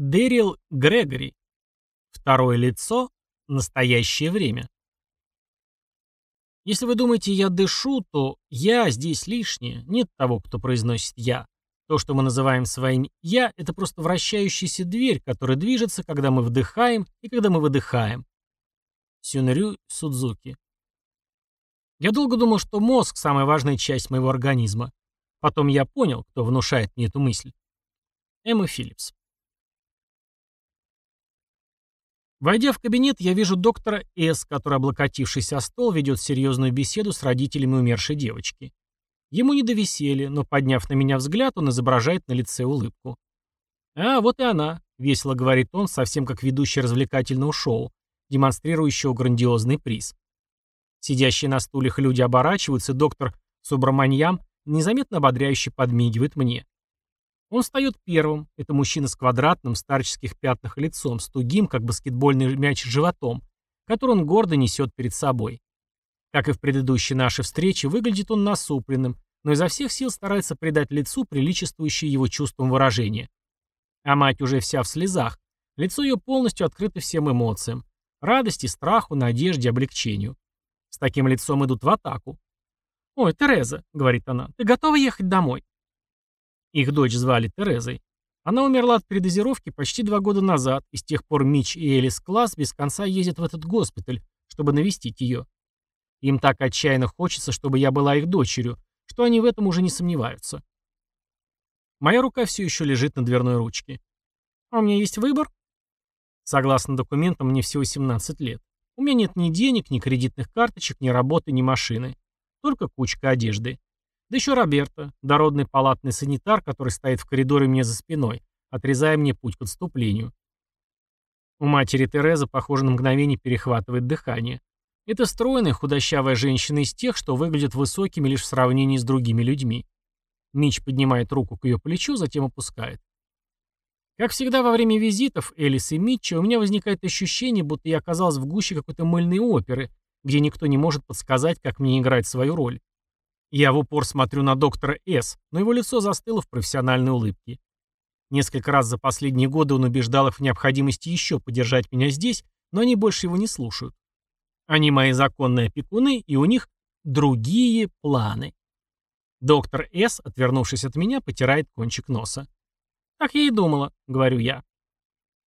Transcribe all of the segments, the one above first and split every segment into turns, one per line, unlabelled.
Дэрил Грегори. Второе лицо. Настоящее время. Если вы думаете, я дышу, то «я» здесь лишнее. Нет того, кто произносит «я». То, что мы называем своим «я», это просто вращающаяся дверь, которая движется, когда мы вдыхаем и когда мы выдыхаем. Сюнрю Судзуки. Я долго думал, что мозг – самая важная часть моего организма. Потом я понял, кто внушает мне эту мысль. Эмма Филлипс. Войдя в кабинет, я вижу доктора С., который, облокотившись о стол, ведет серьезную беседу с родителями умершей девочки. Ему не до веселья, но, подняв на меня взгляд, он изображает на лице улыбку. «А, вот и она», — весело говорит он, совсем как ведущий развлекательного шоу, демонстрирующего грандиозный приз. Сидящие на стульях люди оборачиваются, доктор Субраманьям незаметно ободряюще подмигивает мне. Он встает первым. Это мужчина с квадратным, старческих пятнах лицом, с тугим, как баскетбольный мяч, животом, который он гордо несет перед собой. Как и в предыдущей нашей встрече, выглядит он насупленным, но изо всех сил старается придать лицу приличествующее его чувствам выражение. А мать уже вся в слезах. Лицо ее полностью открыто всем эмоциям. Радости, страху, надежде, облегчению. С таким лицом идут в атаку. «Ой, Тереза», — говорит она, — «ты готова ехать домой?» Их дочь звали Терезой. Она умерла от передозировки почти два года назад, и с тех пор Мич и Элис Класс без конца ездят в этот госпиталь, чтобы навестить ее. Им так отчаянно хочется, чтобы я была их дочерью, что они в этом уже не сомневаются. Моя рука все еще лежит на дверной ручке. А у меня есть выбор? Согласно документам, мне всего 17 лет. У меня нет ни денег, ни кредитных карточек, ни работы, ни машины. Только кучка одежды. Да еще Роберто, дородный палатный санитар, который стоит в коридоре мне за спиной, отрезая мне путь к отступлению. У матери Терезы, похоже, на мгновение перехватывает дыхание. Это стройная, худощавая женщина из тех, что выглядят высокими лишь в сравнении с другими людьми. Мич поднимает руку к ее плечу, затем опускает. Как всегда во время визитов Элис и Митча у меня возникает ощущение, будто я оказалась в гуще какой-то мыльной оперы, где никто не может подсказать, как мне играть свою роль. Я в упор смотрю на доктора С, но его лицо застыло в профессиональной улыбке. Несколько раз за последние годы он убеждал их в необходимости еще подержать меня здесь, но они больше его не слушают. Они мои законные опекуны, и у них другие планы. Доктор С, отвернувшись от меня, потирает кончик носа. «Так я и думала», — говорю я.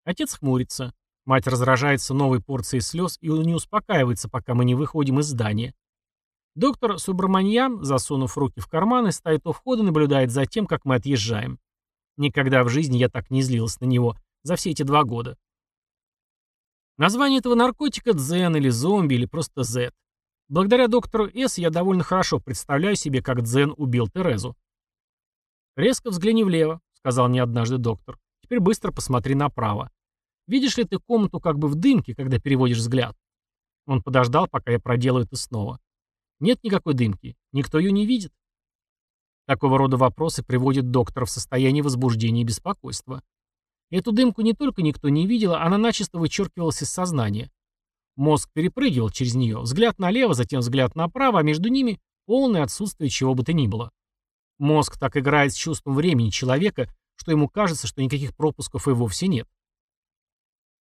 Отец хмурится. Мать разражается новой порцией слез и не успокаивается, пока мы не выходим из здания. Доктор Субраманьян, засунув руки в карманы, стоит у входа и наблюдает за тем, как мы отъезжаем. Никогда в жизни я так не злилась на него за все эти два года. Название этого наркотика дзен или зомби или просто Z. Благодаря доктору С я довольно хорошо представляю себе, как дзен убил Терезу. «Резко взгляни влево», — сказал мне однажды доктор. «Теперь быстро посмотри направо. Видишь ли ты комнату как бы в дымке, когда переводишь взгляд?» Он подождал, пока я проделаю это снова. Нет никакой дымки. Никто ее не видит. Такого рода вопросы приводят доктора в состояние возбуждения и беспокойства. Эту дымку не только никто не видел, она начисто вычеркивалась из сознания. Мозг перепрыгивал через нее, взгляд налево, затем взгляд направо, а между ними полное отсутствие чего бы то ни было. Мозг так играет с чувством времени человека, что ему кажется, что никаких пропусков и вовсе нет.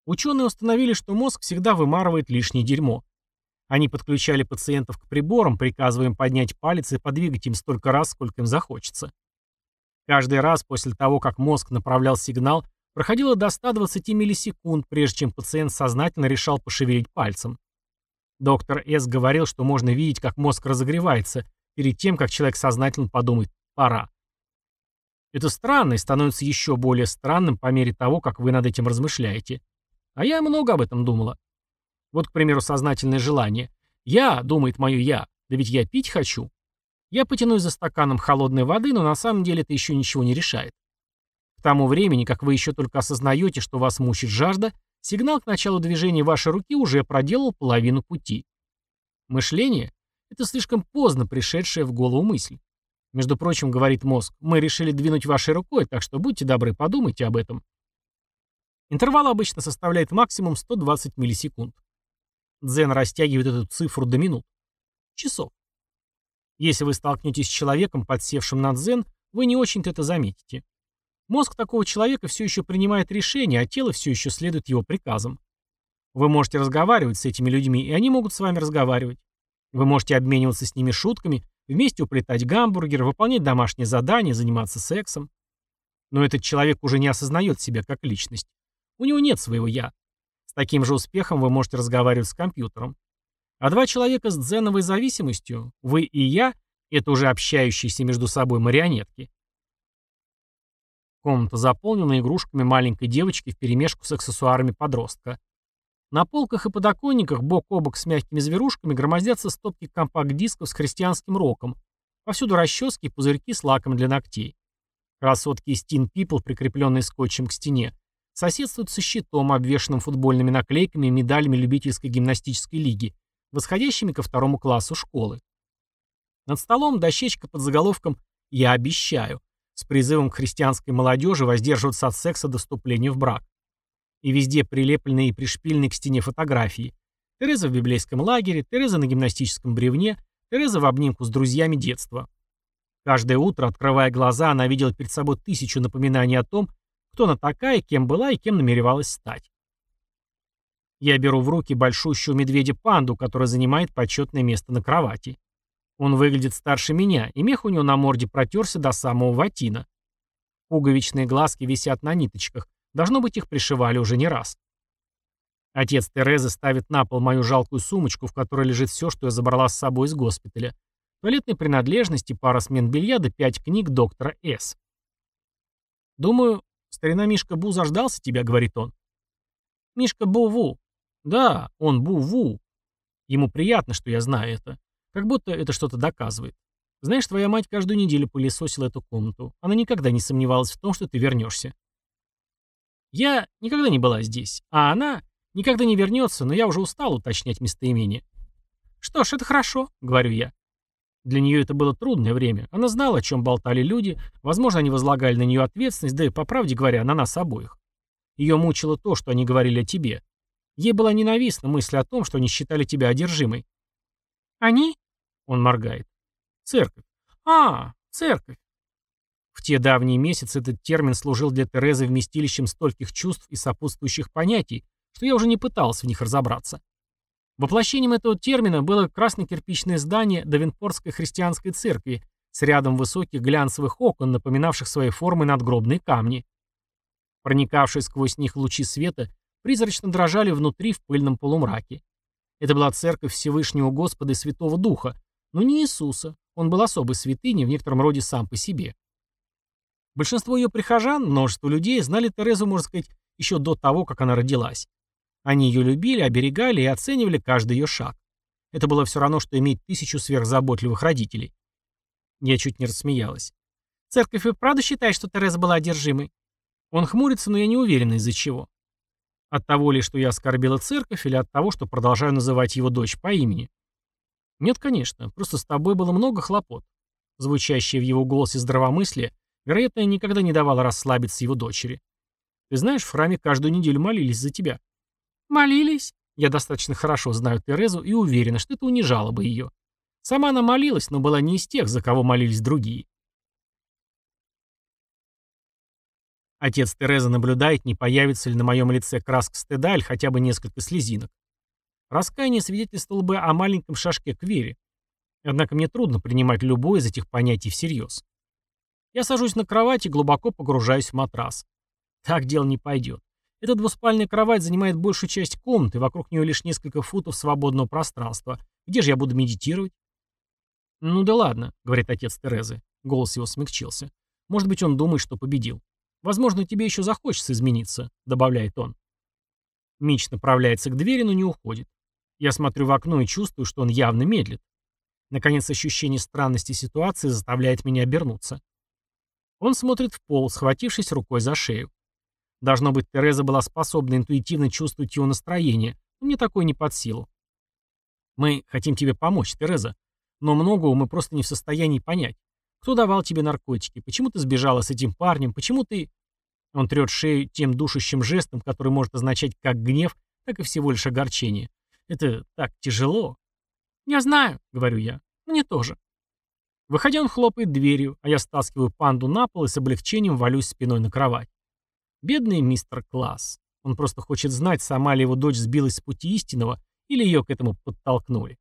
Ученые установили, что мозг всегда вымарывает лишнее дерьмо. Они подключали пациентов к приборам, приказывая им поднять палец и подвигать им столько раз, сколько им захочется. Каждый раз после того, как мозг направлял сигнал, проходило до 120 миллисекунд, прежде чем пациент сознательно решал пошевелить пальцем. Доктор С. говорил, что можно видеть, как мозг разогревается, перед тем, как человек сознательно подумает «пора». Это странно и становится еще более странным по мере того, как вы над этим размышляете. А я много об этом думала. Вот, к примеру, сознательное желание. «Я», — думает мое «я», да ведь я пить хочу. Я потянусь за стаканом холодной воды, но на самом деле это еще ничего не решает. К тому времени, как вы еще только осознаете, что вас мучит жажда, сигнал к началу движения вашей руки уже проделал половину пути. Мышление — это слишком поздно пришедшая в голову мысль. Между прочим, говорит мозг, мы решили двинуть вашей рукой, так что будьте добры, подумайте об этом. Интервал обычно составляет максимум 120 миллисекунд. Дзен растягивает эту цифру до минут. Часов. Если вы столкнетесь с человеком, подсевшим на дзен, вы не очень-то это заметите. Мозг такого человека все еще принимает решения, а тело все еще следует его приказам. Вы можете разговаривать с этими людьми, и они могут с вами разговаривать. Вы можете обмениваться с ними шутками, вместе уплетать гамбургер, выполнять домашние задания, заниматься сексом. Но этот человек уже не осознает себя как личность. У него нет своего «я». С таким же успехом вы можете разговаривать с компьютером. А два человека с дзеновой зависимостью, вы и я, это уже общающиеся между собой марионетки. Комната заполнена игрушками маленькой девочки вперемешку с аксессуарами подростка. На полках и подоконниках бок о бок с мягкими зверушками громоздятся стопки компакт-дисков с христианским роком. Повсюду расчески и пузырьки с лаком для ногтей. Красотки из Teen People, прикрепленные скотчем к стене, соседствуют со щитом, обвешанным футбольными наклейками и медалями любительской гимнастической лиги, восходящими ко второму классу школы. Над столом дощечка под заголовком «Я обещаю», с призывом к христианской молодежи воздерживаться от секса до вступления в брак. И везде прилепленные и пришпиленные к стене фотографии. Тереза в библейском лагере, Тереза на гимнастическом бревне, Тереза в обнимку с друзьями детства. Каждое утро, открывая глаза, она видела перед собой тысячу напоминаний о том, кто она такая, кем была и кем намеревалась стать. Я беру в руки большущую медведя-панду, которая занимает почетное место на кровати. Он выглядит старше меня, и мех у него на морде протерся до самого ватина. Пуговичные глазки висят на ниточках. Должно быть, их пришивали уже не раз. Отец Терезы ставит на пол мою жалкую сумочку, в которой лежит все, что я забрала с собой из госпиталя. Туалетные принадлежности, пара смен белья да пять книг доктора С. «Думаю, старина Мишка Бу заждался тебя», — говорит он. «Мишка Бу-Ву», да, он Бу-Ву. Ему приятно, что я знаю это. Как будто это что-то доказывает. Знаешь, твоя мать каждую неделю пылесосила эту комнату. Она никогда не сомневалась в том, что ты вернешься. Я никогда не была здесь, а она никогда не вернется, но я уже устал уточнять местоимение. Что ж, это хорошо, говорю я. Для нее это было трудное время. Она знала, о чем болтали люди, возможно, они возлагали на нее ответственность, да и, по правде говоря, на нас обоих. Ее мучило то, что они говорили о тебе. Ей была ненавистна мысль о том, что они считали тебя одержимой. «Они?» — он моргает. «Церковь. А, церковь». В те давние месяцы этот термин служил для Терезы вместилищем стольких чувств и сопутствующих понятий, что я уже не пытался в них разобраться. Воплощением этого термина было красно-кирпичное здание Давенпортской христианской церкви с рядом высоких глянцевых окон, напоминавших своей формой надгробные камни. Проникавшие сквозь них лучи света призрачно дрожали внутри в пыльном полумраке. Это была церковь Всевышнего Господа и Святого Духа, но не Иисуса, он был особой святыней, в некотором роде сам по себе. Большинство ее прихожан, множество людей, знали Терезу, можно сказать, еще до того, как она родилась. Они ее любили, оберегали и оценивали каждый ее шаг. Это было все равно, что иметь тысячу сверхзаботливых родителей. Я чуть не рассмеялась. Церковь и правда считает, что Тереза была одержимой? Он хмурится, но я не уверена из-за чего. От того ли, что я оскорбила церковь, или от того, что продолжаю называть его дочь по имени? Нет, конечно, просто с тобой было много хлопот. Звучащее в его голосе здравомыслие, вероятно, никогда не давало расслабиться его дочери. Ты знаешь, в храме каждую неделю молились за тебя. Молились? Я достаточно хорошо знаю Терезу и уверена, что это унижало бы ее. Сама она молилась, но была не из тех, за кого молились другие. Отец Терезы наблюдает, не появится ли на моем лице краска стыда или хотя бы несколько слезинок. Раскаяние свидетельствовало бы о маленьком шажке к вере. Однако мне трудно принимать любое из этих понятий всерьез. Я сажусь на кровать и глубоко погружаюсь в матрас. Так дело не пойдет. Эта двуспальная кровать занимает большую часть комнаты, вокруг нее лишь несколько футов свободного пространства. Где же я буду медитировать? «Ну да ладно», — говорит отец Терезы. Голос его смягчился. «Может быть, он думает, что победил. Возможно, тебе еще захочется измениться», — добавляет он. Мич направляется к двери, но не уходит. Я смотрю в окно и чувствую, что он явно медлит. Наконец, ощущение странности ситуации заставляет меня обернуться. Он смотрит в пол, схватившись рукой за шею. Должно быть, Тереза была способна интуитивно чувствовать его настроение, но мне такое не под силу. Мы хотим тебе помочь, Тереза, но многого мы просто не в состоянии понять. Кто давал тебе наркотики? Почему ты сбежала с этим парнем? Почему ты...» Он трет шею тем душащим жестом, который может означать как гнев, так и всего лишь огорчение. Это так тяжело. «Я знаю», — говорю я. «Мне тоже». Выходя, он хлопает дверью, а я стаскиваю панду на пол и с облегчением валюсь спиной на кровать. Бедный мистер Класс. Он просто хочет знать, сама ли его дочь сбилась с пути истинного, или ее к этому подтолкнули.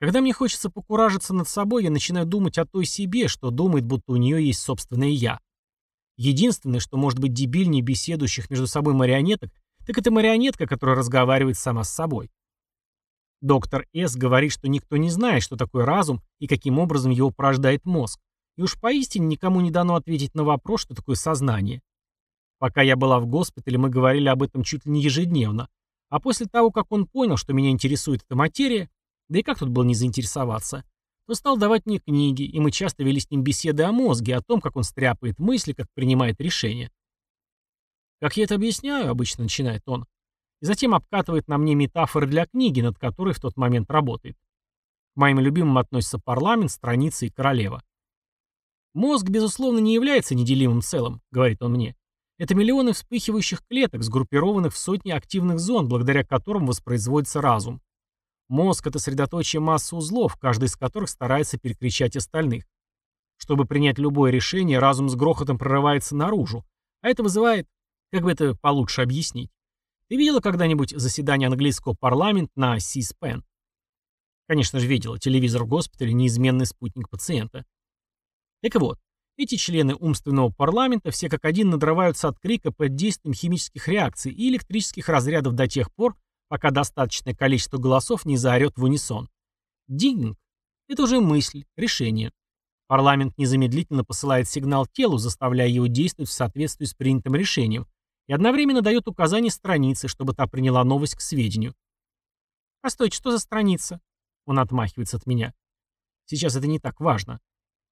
Когда мне хочется покуражиться над собой, я начинаю думать о той себе, что думает, будто у нее есть собственное «я». Единственное, что может быть дебильнее беседующих между собой марионеток, так это марионетка, которая разговаривает сама с собой. Доктор С. говорит, что никто не знает, что такое разум и каким образом его порождает мозг. И уж поистине никому не дано ответить на вопрос, что такое сознание. Пока я была в госпитале, мы говорили об этом чуть ли не ежедневно. А после того, как он понял, что меня интересует эта материя, да и как тут было не заинтересоваться, то стал давать мне книги, и мы часто вели с ним беседы о мозге, о том, как он стряпает мысли, как принимает решения. «Как я это объясняю?» — обычно начинает он. И затем обкатывает на мне метафоры для книги, над которой в тот момент работает. К моим любимым относятся парламент, страницы и королева. «Мозг, безусловно, не является неделимым целым», — говорит он мне. «Это миллионы вспыхивающих клеток, сгруппированных в сотни активных зон, благодаря которым воспроизводится разум. Мозг — это средоточие массы узлов, каждый из которых старается перекричать остальных. Чтобы принять любое решение, разум с грохотом прорывается наружу, а это вызывает... Как бы это получше объяснить? Ты видела когда-нибудь заседание английского парламента на C-SPAN? Конечно же, видела. Телевизор в госпитале – неизменный спутник пациента. Так вот, эти члены умственного парламента все как один надрываются от крика под действием химических реакций и электрических разрядов до тех пор, пока достаточное количество голосов не заорет в унисон. Динг – это уже мысль, решение. Парламент незамедлительно посылает сигнал телу, заставляя его действовать в соответствии с принятым решением, и одновременно дает указание страницы, чтобы та приняла новость к сведению. «Постойте, что за страница?» Он отмахивается от меня. Сейчас это не так важно.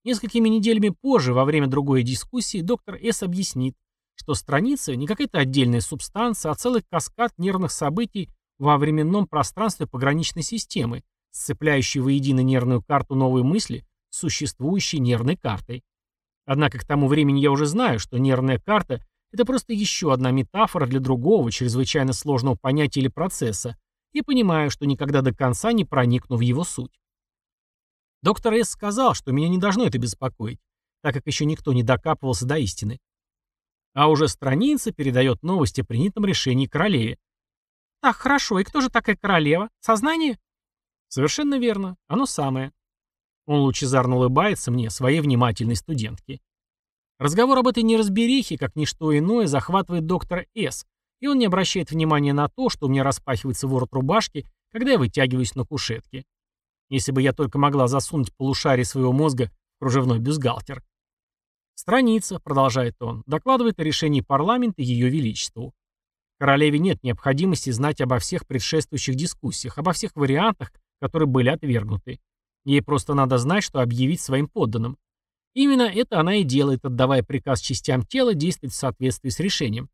Несколькими неделями позже, во время другой дискуссии, доктор С. объяснит, что страница не какая-то отдельная субстанция, а целый каскад нервных событий во временном пространстве пограничной системы, сцепляющий воедино нервную карту новой мысли с существующей нервной картой. Однако к тому времени я уже знаю, что нервная карта – это просто еще одна метафора для другого, чрезвычайно сложного понятия или процесса, и понимаю, что никогда до конца не проникну в его суть. Доктор С. сказал, что меня не должно это беспокоить, так как еще никто не докапывался до истины. А уже страница передает новости о принятом решении королеве. Так, хорошо, и кто же такая королева? Сознание? Совершенно верно, оно самое. Он лучезарно улыбается мне, своей внимательной студентке. Разговор об этой неразберихе, как ничто иное, захватывает доктора С., и он не обращает внимания на то, что у меня распахивается ворот рубашки, когда я вытягиваюсь на кушетке. Если бы я только могла засунуть полушарие своего мозга в кружевной бюстгальтер. Страница, продолжает он, докладывает о решении парламента Ее Величеству. Королеве нет необходимости знать обо всех предшествующих дискуссиях, обо всех вариантах, которые были отвергнуты. Ей просто надо знать, что объявить своим подданным. Именно это она и делает, отдавая приказ частям тела действовать в соответствии с решением.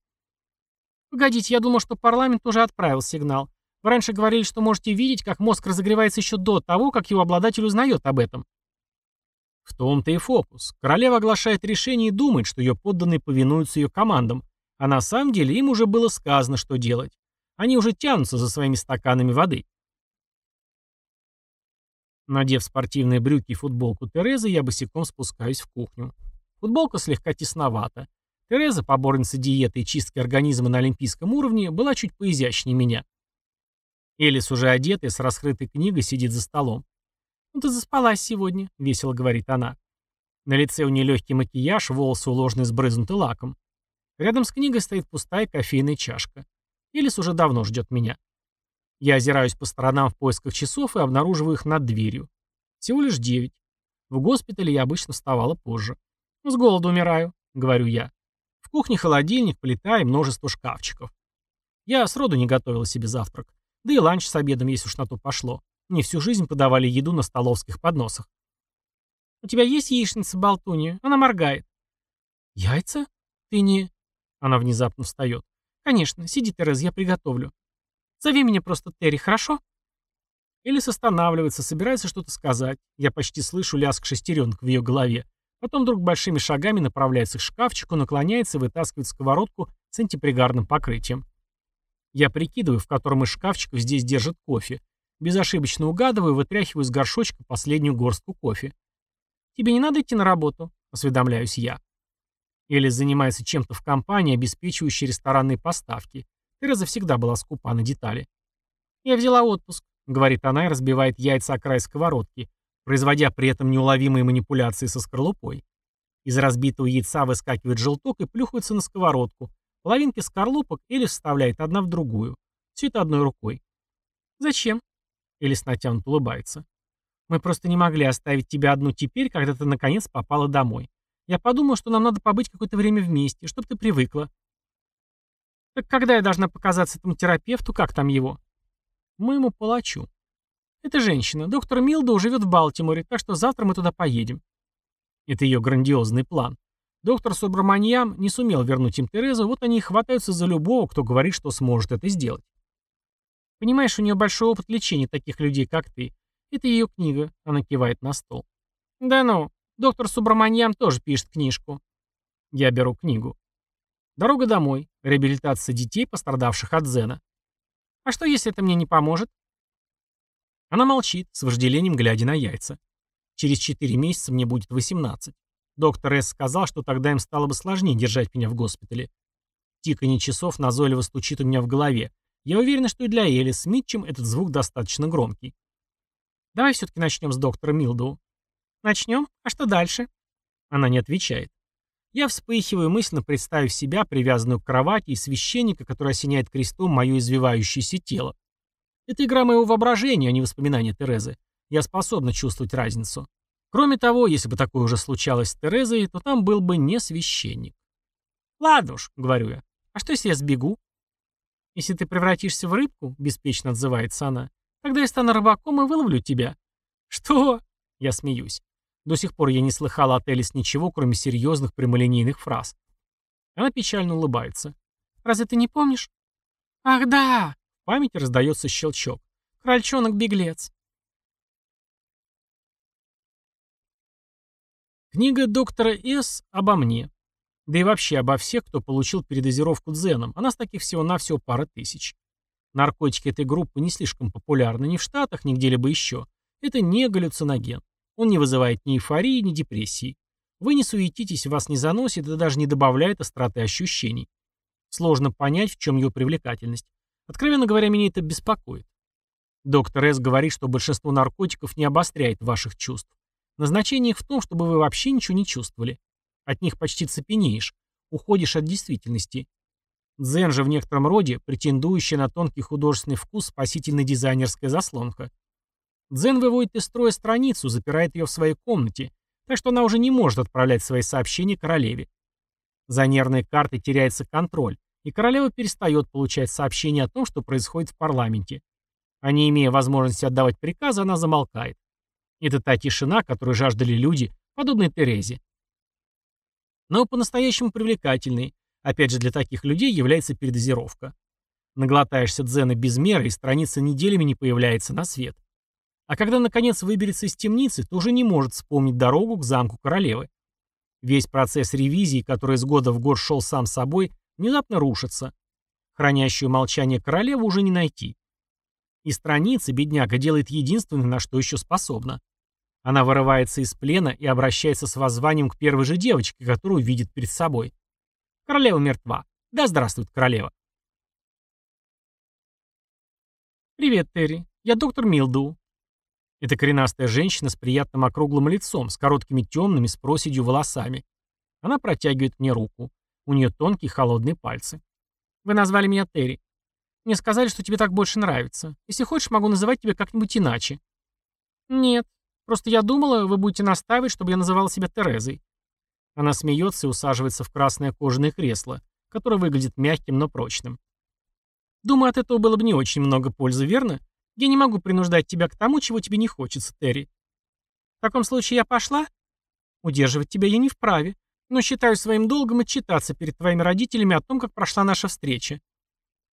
Погодите, я думал, что парламент уже отправил сигнал. Вы раньше говорили, что можете видеть, как мозг разогревается еще до того, как его обладатель узнает об этом. В том-то и фокус. Королева оглашает решение и думает, что ее подданные повинуются ее командам, а на самом деле им уже было сказано, что делать. Они уже тянутся за своими стаканами воды. Надев спортивные брюки и футболку Терезы, я босиком спускаюсь в кухню. Футболка слегка тесновата. Тереза, поборница диеты и чистки организма на олимпийском уровне, была чуть поизящнее меня. Элис, уже одетая, с раскрытой книгой, сидит за столом. «Ну ты заспалась сегодня», — весело говорит она. На лице у нее легкий макияж, волосы уложены сбрызнуты лаком. Рядом с книгой стоит пустая кофейная чашка. Элис уже давно ждет меня. Я озираюсь по сторонам в поисках часов и обнаруживаю их над дверью. Всего лишь девять. В госпитале я обычно вставала позже. «С голоду умираю», — говорю я. В кухне холодильник, плита и множество шкафчиков. Я сроду не готовила себе завтрак. Да и ланч с обедом, если уж на то пошло. Мне всю жизнь подавали еду на столовских подносах. «У тебя есть яичница, болтунья? Она моргает». «Яйца? Ты не...» Она внезапно встает. «Конечно. Сиди, Терез, я приготовлю. Зови меня просто Терри, хорошо?» Элис останавливается, собирается что-то сказать. Я почти слышу лязг шестеренок в ее голове. Потом вдруг большими шагами направляется к шкафчику, наклоняется и вытаскивает сковородку с антипригарным покрытием. Я прикидываю, в котором из шкафчиков здесь держат кофе. Безошибочно угадываю, вытряхиваю из горшочка последнюю горстку кофе. «Тебе не надо идти на работу?» – осведомляюсь я. Элис занимается чем-то в компании, обеспечивающей ресторанные поставки. Тереза всегда была скупа на детали. «Я взяла отпуск», — говорит она и разбивает яйца о край сковородки, производя при этом неуловимые манипуляции со скорлупой. Из разбитого яйца выскакивает желток и плюхается на сковородку. Половинки скорлупок Элис вставляет одна в другую. Все это одной рукой. «Зачем?» Элис натянут улыбается. «Мы просто не могли оставить тебя одну теперь, когда ты наконец попала домой. Я подумал, что нам надо побыть какое-то время вместе, чтобы ты привыкла». «Так когда я должна показаться этому терапевту, как там его?» «Моему палачу». «Это женщина. Доктор Милдоу живет в Балтиморе, так что завтра мы туда поедем». Это ее грандиозный план. Доктор Субраманьям не сумел вернуть им Терезу, вот они и хватаются за любого, кто говорит, что сможет это сделать. Понимаешь, у нее большой опыт лечения таких людей, как ты. Это ее книга, она кивает на стол. Да ну, доктор Субраманьям тоже пишет книжку. Я беру книгу. Дорога домой. Реабилитация детей, пострадавших от Зена. А что, если это мне не поможет? Она молчит, с вожделением глядя на яйца. Через 4 месяца мне будет 18. Доктор С. сказал, что тогда им стало бы сложнее держать меня в госпитале. Тиканье часов назойливо стучит у меня в голове. Я уверен, что и для Элис Митчем этот звук достаточно громкий. Давай все-таки начнем с доктора Милдоу. Начнем? А что дальше? Она не отвечает. Я вспыхиваю, мысленно представив себя, привязанную к кровати, и священника, который осеняет крестом мое извивающееся тело. Это игра моего воображения, а не воспоминания Терезы. Я способна чувствовать разницу. Кроме того, если бы такое уже случалось с Терезой, то там был бы не священник. «Ладно уж», — говорю я, — «а что, если я сбегу?» «Если ты превратишься в рыбку», — беспечно отзывается она, — «тогда я стану рыбаком и выловлю тебя». «Что?» — я смеюсь. До сих пор я не слыхала от Элис ничего, кроме серьезных прямолинейных фраз. Она печально улыбается. «Разве ты не помнишь?» «Ах да!» В памяти раздается щелчок. «Крольчонок-беглец». Книга доктора С. обо мне. Да и вообще обо всех, кто получил передозировку дзеном, а нас таких всего-навсего пара тысяч. Наркотики этой группы не слишком популярны ни в Штатах, ни где-либо еще. Это не галлюциноген. Он не вызывает ни эйфории, ни депрессии. Вы не суетитесь, вас не заносит и даже не добавляет остроты ощущений. Сложно понять, в чем ее привлекательность. Откровенно говоря, меня это беспокоит. Доктор С. говорит, что большинство наркотиков не обостряет ваших чувств. Назначение их в том, чтобы вы вообще ничего не чувствовали. От них почти цепенеешь, уходишь от действительности. Дзен же в некотором роде претендующая на тонкий художественный вкус спасительная дизайнерская заслонка. Дзен выводит из строя страницу, запирает ее в своей комнате, так что она уже не может отправлять свои сообщения королеве. За нервной картой теряется контроль, и королева перестает получать сообщения о том, что происходит в парламенте. А не имея возможности отдавать приказы, она замолкает. Это та тишина, которую жаждали люди, подобные Терезе. Но по-настоящему привлекательной, опять же для таких людей, является передозировка. Наглотаешься дзена без меры, и страница неделями не появляется на свет. А когда, наконец, выберется из темницы, то уже не может вспомнить дорогу к замку королевы. Весь процесс ревизии, который из года в год шел сам собой, внезапно рушится. Хранящую молчание королеву уже не найти. И страница бедняга делает единственное, на что еще способна. Она вырывается из плена и обращается с воззванием к первой же девочке, которую видит перед собой. Королева мертва. Да здравствует королева. «Привет, Терри. Я доктор Милду. Это коренастая женщина с приятным округлым лицом, с короткими темными, с проседью волосами. Она протягивает мне руку. У нее тонкие холодные пальцы. «Вы назвали меня Терри. Мне сказали, что тебе так больше нравится. Если хочешь, могу называть тебя как-нибудь иначе». «Нет, Просто я думала, вы будете настаивать, чтобы я называла себя Терезой». Она смеется и усаживается в красное кожаное кресло, которое выглядит мягким, но прочным. «Думаю, от этого было бы не очень много пользы, верно? Я не могу принуждать тебя к тому, чего тебе не хочется, Терри. В таком случае я пошла? Удерживать тебя я не вправе, но считаю своим долгом отчитаться перед твоими родителями о том, как прошла наша встреча.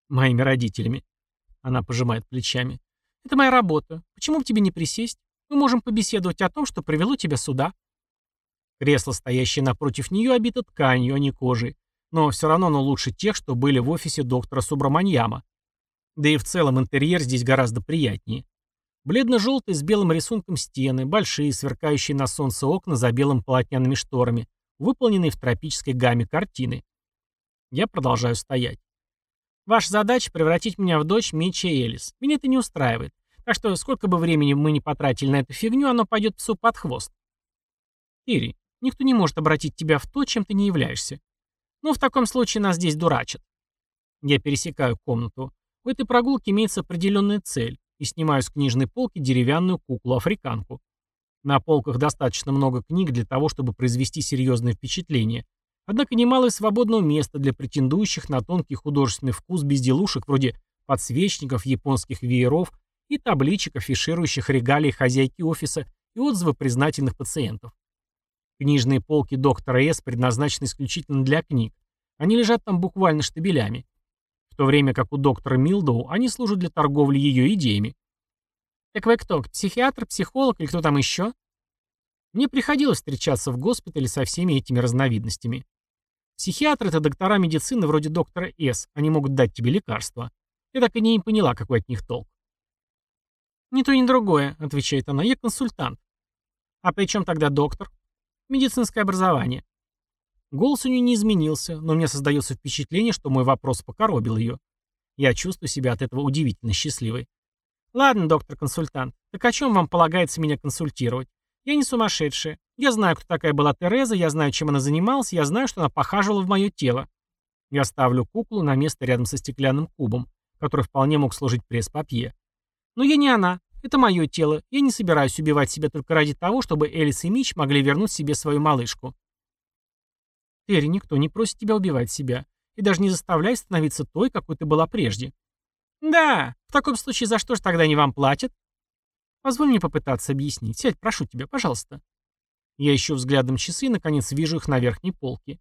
Моими родителями. Она пожимает плечами. Это моя работа. Почему бы тебе не присесть? Мы можем побеседовать о том, что привело тебя сюда». Кресло, стоящее напротив нее, обито тканью, а не кожей. Но все равно оно лучше тех, что были в офисе доктора Субраманьяма. Да и в целом интерьер здесь гораздо приятнее. Бледно-желтые с белым рисунком стены, большие, сверкающие на солнце окна за белым полотняными шторами, выполненные в тропической гамме картины. Я продолжаю стоять. Ваша задача — превратить меня в дочь Митча Элис. Меня это не устраивает. Так что сколько бы времени мы не потратили на эту фигню, оно пойдет псу под хвост. Ири, никто не может обратить тебя в то, чем ты не являешься. Ну, в таком случае нас здесь дурачат. Я пересекаю комнату. В этой прогулке имеется определенная цель и снимаю с книжной полки деревянную куклу-африканку. На полках достаточно много книг для того, чтобы произвести серьезное впечатление. Однако немало и свободного места для претендующих на тонкий художественный вкус безделушек вроде подсвечников, японских вееров и табличек, афиширующих регалии хозяйки офиса и отзывы признательных пациентов. Книжные полки доктора С предназначены исключительно для книг. Они лежат там буквально штабелями в то время как у доктора Милдоу они служат для торговли ее идеями. «Так вы кто, психиатр, психолог или кто там еще?» Мне приходилось встречаться в госпитале со всеми этими разновидностями. Психиатры — это доктора медицины вроде доктора С, они могут дать тебе лекарства. Я так и не поняла, какой от них толк. «Ни то, ни другое», — отвечает она, — «я консультант». «А при чем тогда доктор?» «Медицинское образование». Голос у нее не изменился, но мне создается впечатление, что мой вопрос покоробил ее. Я чувствую себя от этого удивительно счастливой. «Ладно, доктор-консультант, так о чем вам полагается меня консультировать? Я не сумасшедшая. Я знаю, кто такая была Тереза, я знаю, чем она занималась, я знаю, что она похаживала в мое тело. Я ставлю куклу на место рядом со стеклянным кубом, который вполне мог служить пресс-папье. Но я не она. Это мое тело. Я не собираюсь убивать себя только ради того, чтобы Элис и Мич могли вернуть себе свою малышку. Терри, никто не просит тебя убивать себя. И даже не заставляй становиться той, какой ты была прежде. Да, в таком случае за что же тогда они вам платят? Позволь мне попытаться объяснить. Сядь, прошу тебя, пожалуйста. Я ищу взглядом часы и, наконец, вижу их на верхней полке.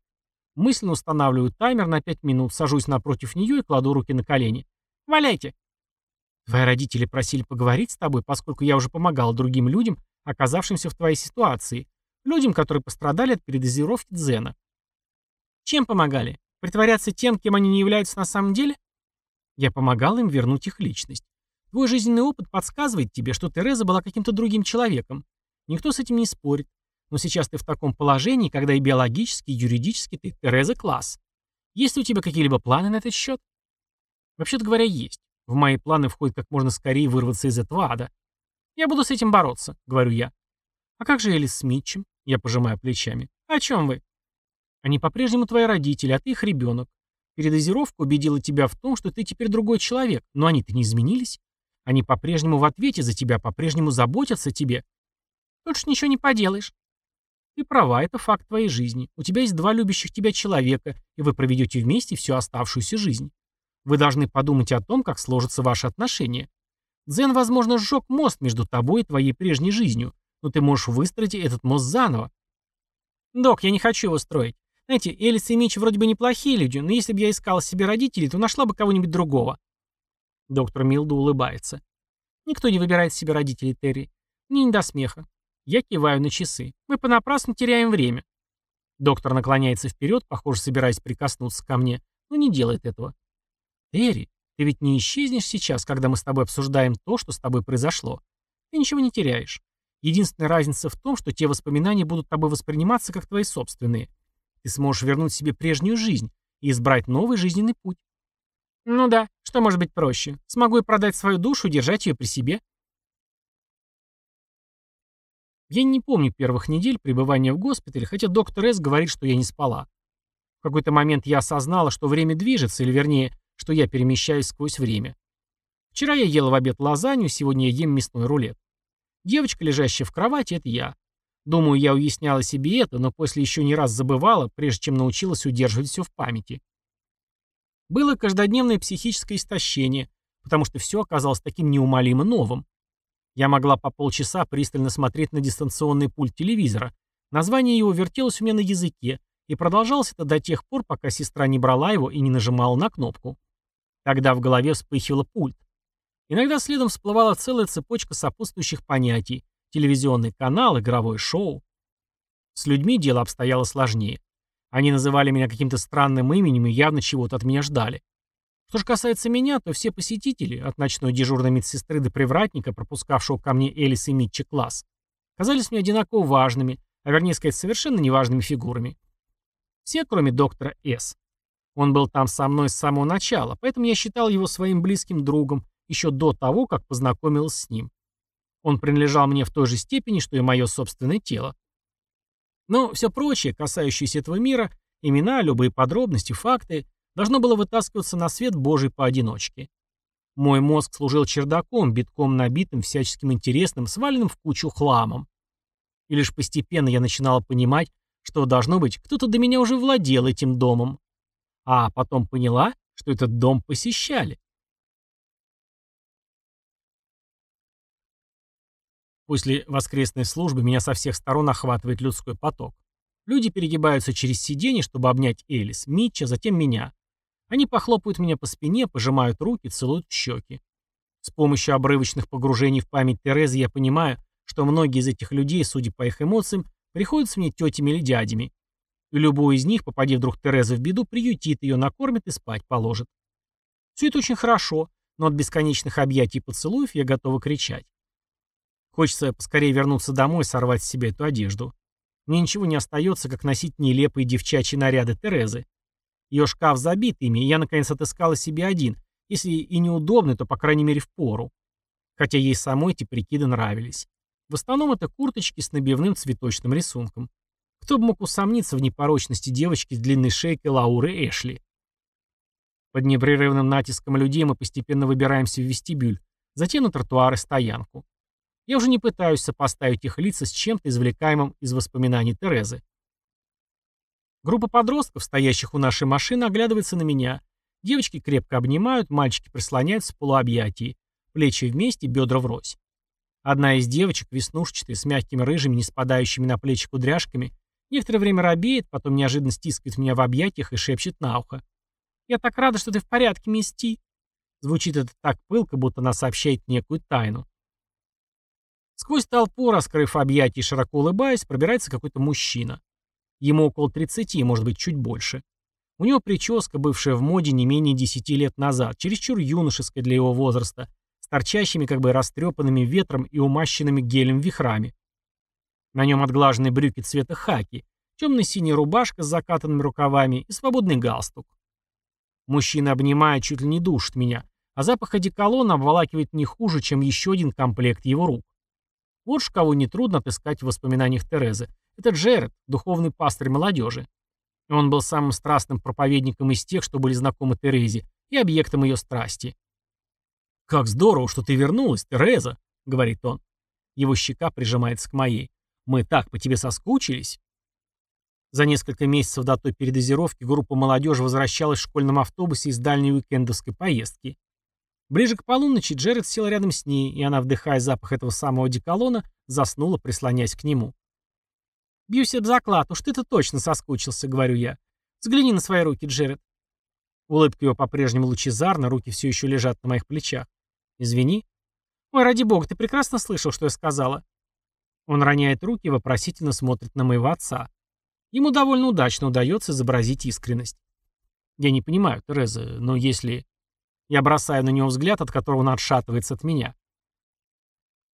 Мысленно устанавливаю таймер на 5 минут, сажусь напротив нее и кладу руки на колени. «Валяйте!» «Твои родители просили поговорить с тобой, поскольку я уже помогал другим людям, оказавшимся в твоей ситуации, людям, которые пострадали от передозировки дзена. Чем помогали? Притворяться тем, кем они не являются на самом деле? Я помогал им вернуть их личность. Твой жизненный опыт подсказывает тебе, что Тереза была каким-то другим человеком. Никто с этим не спорит. Но сейчас ты в таком положении, когда и биологически, и юридически ты Тереза класс. Есть ли у тебя какие-либо планы на этот счет? Вообще-то говоря, есть. В мои планы входит как можно скорее вырваться из этого ада. Я буду с этим бороться, говорю я. А как же Элис с Митчем? Я пожимаю плечами. О чем вы? Они по-прежнему твои родители, а ты их ребенок. Передозировка убедила тебя в том, что ты теперь другой человек, но они-то не изменились. Они по-прежнему в ответе за тебя, по-прежнему заботятся о тебе. Тут ж ничего не поделаешь. Ты права, это факт твоей жизни. У тебя есть два любящих тебя человека, и вы проведете вместе всю оставшуюся жизнь. Вы должны подумать о том, как сложатся ваши отношения. Дзен, возможно, сжег мост между тобой и твоей прежней жизнью, но ты можешь выстроить этот мост заново. Док, я не хочу его строить. Знаете, Элис и Мич вроде бы неплохие люди, но если бы я искала себе родителей, то нашла бы кого-нибудь другого. Доктор Милда улыбается. Никто не выбирает себе родителей, Терри. Мне не до смеха. Я киваю на часы. Мы понапрасну теряем время. Доктор наклоняется вперед, похоже, собираясь прикоснуться ко мне, но не делает этого. Терри, ты ведь не исчезнешь сейчас, когда мы с тобой обсуждаем то, что с тобой произошло. Ты ничего не теряешь. Единственная разница в том, что те воспоминания будут тобой восприниматься как твои собственные. Ты сможешь вернуть себе прежнюю жизнь и избрать новый жизненный путь. Ну да, что может быть проще? Смогу и продать свою душу, держать ее при себе. Я не помню первых недель пребывания в госпитале, хотя доктор С. говорит, что я не спала. В какой-то момент я осознала, что время движется, или вернее, что я перемещаюсь сквозь время. Вчера я ела в обед лазанью, сегодня я ем мясной рулет. Девочка, лежащая в кровати, это я. Думаю, я уясняла себе это, но после еще не раз забывала, прежде чем научилась удерживать все в памяти. Было каждодневное психическое истощение, потому что все оказалось таким неумолимо новым. Я могла по полчаса пристально смотреть на дистанционный пульт телевизора. Название его вертелось у меня на языке, и продолжалось это до тех пор, пока сестра не брала его и не нажимала на кнопку. Тогда в голове вспыхивал пульт. Иногда следом всплывала целая цепочка сопутствующих понятий, телевизионный канал, игровое шоу. С людьми дело обстояло сложнее. Они называли меня каким-то странным именем и явно чего-то от меня ждали. Что же касается меня, то все посетители, от ночной дежурной медсестры до привратника, пропускавшего ко мне Элис и Митчи класс, казались мне одинаково важными, а вернее сказать, совершенно неважными фигурами. Все, кроме доктора С. Он был там со мной с самого начала, поэтому я считал его своим близким другом еще до того, как познакомился с ним. Он принадлежал мне в той же степени, что и мое собственное тело. Но все прочее, касающееся этого мира, имена, любые подробности, факты, должно было вытаскиваться на свет Божий поодиночке. Мой мозг служил чердаком, битком набитым всяческим интересным, сваленным в кучу хламом. И лишь постепенно я начинала понимать, что, должно быть, кто-то до меня уже владел этим домом. А потом поняла, что этот дом посещали. После воскресной службы меня со всех сторон охватывает людской поток. Люди перегибаются через сиденье, чтобы обнять Элис, Митча, затем меня. Они похлопают меня по спине, пожимают руки, целуют щеки. С помощью обрывочных погружений в память Терезы я понимаю, что многие из этих людей, судя по их эмоциям, приходятся мне тетями или дядями. И любой из них, попадив вдруг Терезы в беду, приютит ее, накормит и спать положит. Все это очень хорошо, но от бесконечных объятий и поцелуев я готова кричать. Хочется поскорее вернуться домой и сорвать с себя эту одежду. Мне ничего не остается, как носить нелепые девчачьи наряды Терезы. Ее шкаф забит ими, и я наконец отыскала себе один, если и неудобный, то по крайней мере в пору. Хотя ей самой эти прикиды нравились. В основном это курточки с набивным цветочным рисунком. Кто бы мог усомниться в непорочности девочки с длинной шейкой Лауры Эшли. Под непрерывным натиском людей мы постепенно выбираемся в вестибюль, затем на тротуар и стоянку. Я уже не пытаюсь сопоставить их лица с чем-то, извлекаемым из воспоминаний Терезы. Группа подростков, стоящих у нашей машины, оглядывается на меня. Девочки крепко обнимают, мальчики прислоняются в полуобъятии. Плечи вместе, бедра врозь. Одна из девочек, веснушчатая, с мягкими рыжими, не спадающими на плечи кудряшками, некоторое время робеет, потом неожиданно стискивает меня в объятиях и шепчет на ухо. «Я так рада, что ты в порядке, Мисти!» Звучит это так пылко, будто она сообщает некую тайну. Сквозь толпу, раскрыв объятия и широко улыбаясь, пробирается какой-то мужчина. Ему около 30, может быть, чуть больше. У него прическа, бывшая в моде не менее 10 лет назад, чересчур юношеская для его возраста, с торчащими как бы растрепанными ветром и умащенными гелем вихрами. На нем отглаженные брюки цвета хаки, темно-синяя рубашка с закатанными рукавами и свободный галстук. Мужчина обнимает, чуть ли не душит меня, а запах одеколона обволакивает не хуже, чем еще один комплект его рук. Вот ж кого нетрудно отыскать в воспоминаниях Терезы. Это Джеред, духовный пастырь молодежи. Он был самым страстным проповедником из тех, что были знакомы Терезе, и объектом ее страсти. «Как здорово, что ты вернулась, Тереза», — говорит он. Его щека прижимается к моей. «Мы так по тебе соскучились». За несколько месяцев до той передозировки группа молодежи возвращалась в школьном автобусе из дальней уикендовской поездки. Ближе к полуночи Джеред сел рядом с ней, и она, вдыхая запах этого самого деколона, заснула, прислонясь к нему. «Бьюсь об заклад, уж ты-то точно соскучился», — говорю я. «Взгляни на свои руки, Джеред». Улыбка его по-прежнему лучезарна, руки все еще лежат на моих плечах. «Извини». «Ой, ради бога, ты прекрасно слышал, что я сказала». Он роняет руки и вопросительно смотрит на моего отца. Ему довольно удачно удается изобразить искренность. «Я не понимаю, Тереза, но если...» Я бросаю на него взгляд, от которого он отшатывается от меня.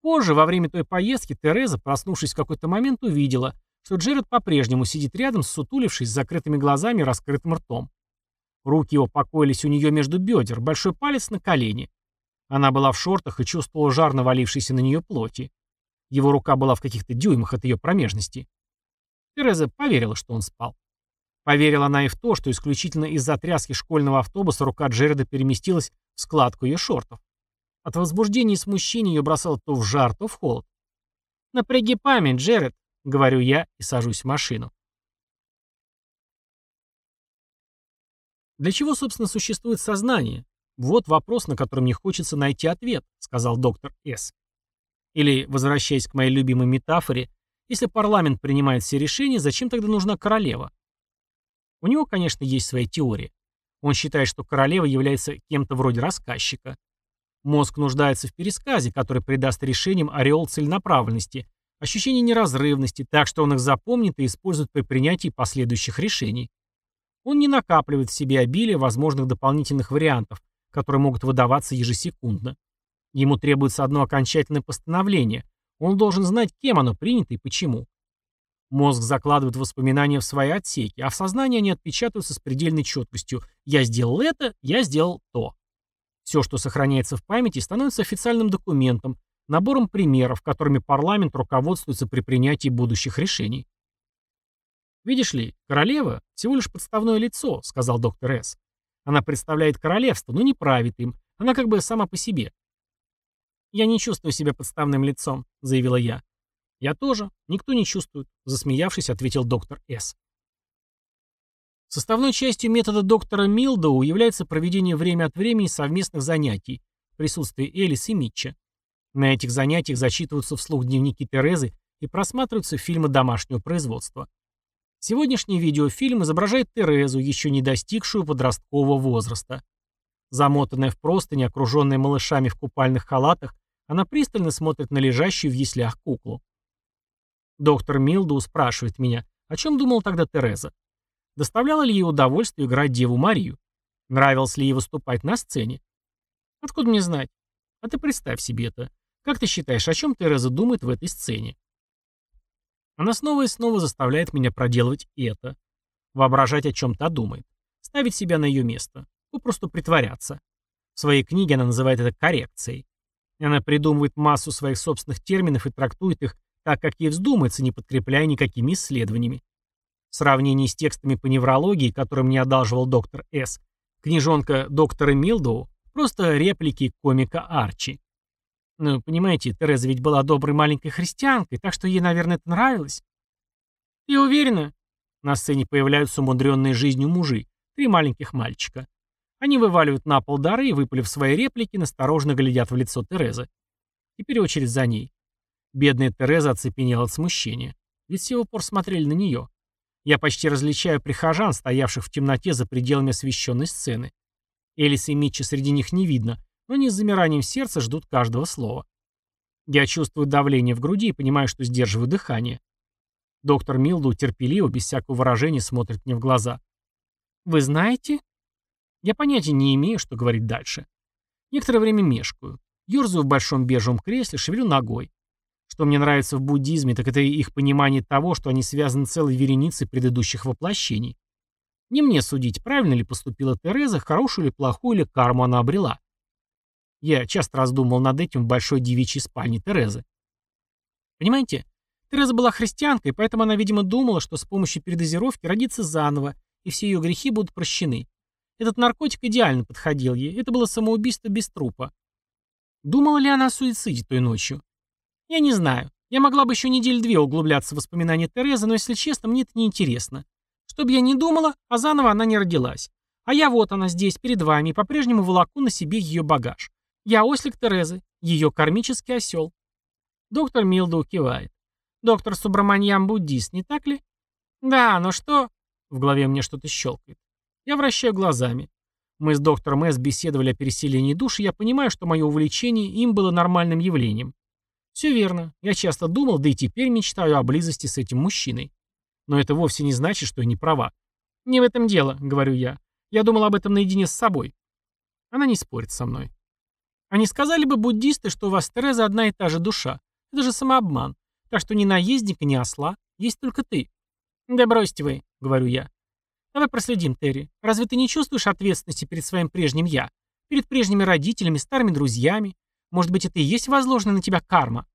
Позже, во время той поездки, Тереза, проснувшись в какой-то момент, увидела, что Джеред по-прежнему сидит рядом, сутулившись, с закрытыми глазами и раскрытым ртом. Руки его покоились у нее между бедер, большой палец на колени. Она была в шортах и чувствовала жар, навалившийся на нее плоти. Его рука была в каких-то дюймах от ее промежности. Тереза поверила, что он спал. Поверила она и в то, что исключительно из-за тряски школьного автобуса рука Джереда переместилась в складку ее шортов. От возбуждения и смущения ее бросало то в жар, то в холод. «Напряги память, Джеред», — говорю я и сажусь в машину. Для чего, собственно, существует сознание? Вот вопрос, на который мне хочется найти ответ, сказал доктор С. Или, возвращаясь к моей любимой метафоре, если парламент принимает все решения, зачем тогда нужна королева? У него, конечно, есть своя теория. Он считает, что королева является кем-то вроде рассказчика. Мозг нуждается в пересказе, который придаст решениям ореол целенаправленности, ощущение неразрывности, так что он их запомнит и использует при принятии последующих решений. Он не накапливает в себе обилие возможных дополнительных вариантов, которые могут выдаваться ежесекундно. Ему требуется одно окончательное постановление. Он должен знать, кем оно принято и почему. Мозг закладывает воспоминания в свои отсеки, а в сознании они отпечатываются с предельной четкостью. «Я сделал это, я сделал то». Все, что сохраняется в памяти, становится официальным документом, набором примеров, которыми парламент руководствуется при принятии будущих решений. «Видишь ли, королева – всего лишь подставное лицо», – сказал доктор С. «Она представляет королевство, но не правит им. Она как бы сама по себе». «Я не чувствую себя подставным лицом», – заявила я. «Я тоже. Никто не чувствует», – засмеявшись, ответил доктор С. Составной частью метода доктора Милдоу является проведение время от времени совместных занятий в присутствии Элис и Митча. На этих занятиях зачитываются вслух дневники Терезы и просматриваются фильмы домашнего производства. Сегодняшний видеофильм изображает Терезу, еще не достигшую подросткового возраста. Замотанная в простыни, окруженная малышами в купальных халатах, она пристально смотрит на лежащую в яслях куклу. Доктор Милдоу спрашивает меня, о чем думала тогда Тереза. Доставляло ли ей удовольствие играть Деву Марию? Нравилось ли ей выступать на сцене? Откуда мне знать? А ты представь себе это. Как ты считаешь, о чем Тереза думает в этой сцене? Она снова и снова заставляет меня проделывать это. Воображать о чем то думает. Ставить себя на ее место. Попросту притворяться. В своей книге она называет это коррекцией. Она придумывает массу своих собственных терминов и трактует их так как ей вздумается, не подкрепляя никакими исследованиями. В сравнении с текстами по неврологии, которые мне одалживал доктор С., книжонка доктора Милдоу просто реплики комика Арчи. Ну, понимаете, Тереза ведь была доброй маленькой христианкой, так что ей, наверное, это нравилось. Ты уверена? На сцене появляются умудренные жизнью мужи, три маленьких мальчика. Они вываливают на пол дары и, выпалив свои реплики, насторожно глядят в лицо Терезы. Теперь очередь за ней. Бедная Тереза оцепенела от смущения. Ведь все упор смотрели на нее. Я почти различаю прихожан, стоявших в темноте за пределами освещенной сцены. Элис и Митча среди них не видно, но они с замиранием сердца ждут каждого слова. Я чувствую давление в груди и понимаю, что сдерживаю дыхание. Доктор Милду терпеливо, без всякого выражения, смотрит мне в глаза. «Вы знаете?» Я понятия не имею, что говорить дальше. Некоторое время мешкаю. Ёрзаю в большом бежевом кресле, шевелю ногой. Что мне нравится в буддизме, так это их понимание того, что они связаны целой вереницей предыдущих воплощений. Не мне судить, правильно ли поступила Тереза, хорошую или плохую ли карму она обрела. Я часто раздумывал над этим в большой девичьей спальне Терезы. Понимаете, Тереза была христианкой, поэтому она, видимо, думала, что с помощью передозировки родится заново, и все ее грехи будут прощены. Этот наркотик идеально подходил ей, это было самоубийство без трупа. Думала ли она о суициде той ночью? Я не знаю. Я могла бы еще недель две углубляться в воспоминания Терезы, но, если честно, мне это не интересно. Что бы я ни думала, а заново она не родилась. А я вот она здесь, перед вами, и по-прежнему волоку на себе ее багаж. Я ослик Терезы, ее кармический осел. Доктор Милдоу кивает. Доктор Субраманьям буддист, не так ли? Да, но что? В голове мне что-то щелкает. Я вращаю глазами. Мы с доктором С беседовали о переселении душ, и я понимаю, что мое увлечение им было нормальным явлением. Все верно. Я часто думал, да и теперь мечтаю о близости с этим мужчиной. Но это вовсе не значит, что я не права. Не в этом дело, говорю я. Я думал об этом наедине с собой. Она не спорит со мной. Они сказали бы буддисты, что у вас, Тереза, одна и та же душа. Это же самообман. Так что ни наездника, ни осла. Есть только ты. Да бросьте вы, говорю я. Давай проследим, Терри. Разве ты не чувствуешь ответственности перед своим прежним «я»? Перед прежними родителями, старыми друзьями, может быть, это и есть возложенная на тебя карма?